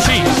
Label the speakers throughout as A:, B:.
A: Yoshi.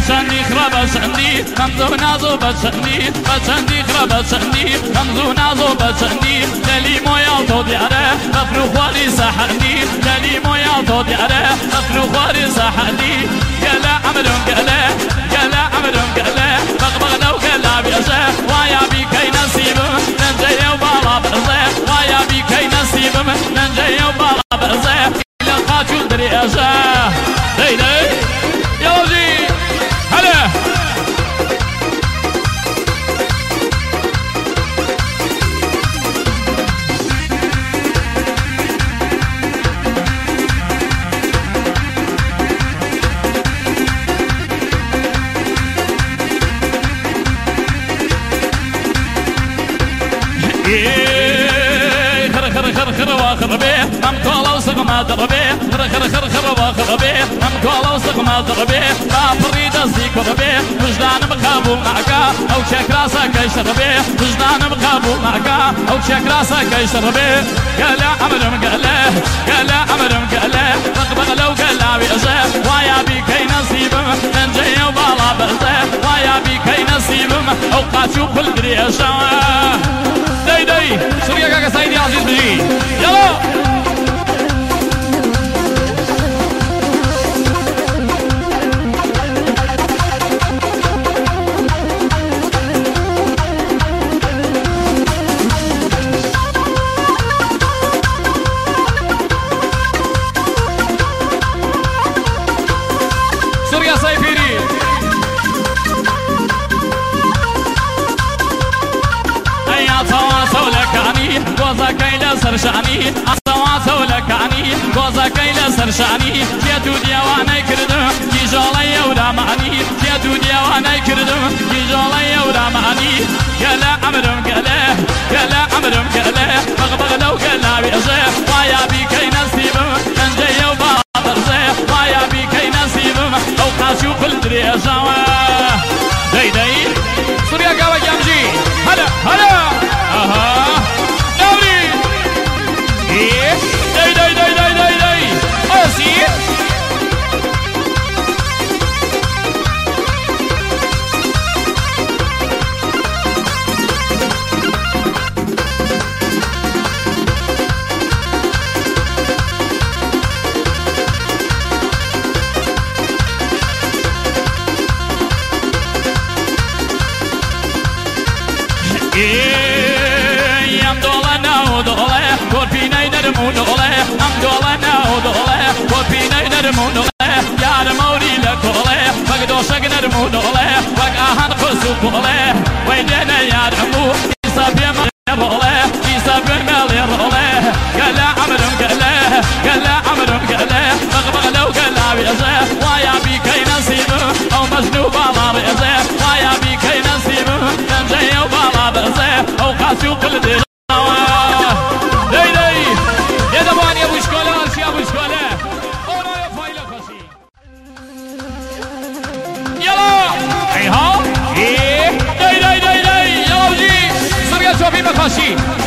A: بسنی خرا بسنی خمزو نازو بسنی بسنی خرا بسنی خمزو نازو بسنی دلی مویا تو دیاره مفنو خواری سحنی دلی مویا تو دیاره مفنو خواری سحنی گلا عمرم گلا گلا عمرم گلا بغبغ لو گلا بیزه وایا بی کی نصیبم ننجه و بالا برزه وایا بی کی نصیبم ننجه و بالا برزه لقاتل خر خر خر خر واخر بيه ام كولا وسق ما دربي خر خر خر خر واخر بيه ام كولا وسق ما دربي ما فريد الزيك ربي. وجدان مخابو معك. أو شك راسك يشربي وجدان مخابو معك. أو شك راسك يشربي قال عمر قال قال عمر قال. بغبغ لو قال بيزه ويا بي كي نصيب. من جاي وبالا برزه ويا بي كي نصيب. أو قاتشو بالدريشه داي سرشانی ئەسەواسە و لەکانی گۆزەکەی لە سەرشانی تێت و دیێوانەی کردم کیژۆڵی ئەورامانی تێت و دیێوانەی کردم کیژۆڵی ئەورامانی گەلە ئەمرم گەلێ گەلە ئەمرم گەلێ بەغبەغ ئەو قاچی درمون دڵێ ئەم دۆڵە ناو دڵێ کۆپینەی نەرمون دڵێ یارمەوری لە کۆڵێ وەک دۆشەک نەرمون دڵێ وەک ئاهان قرس و کۆڵێ وەی دێنە یارموو ئیسا پێمە ڕۆڵێ
B: しい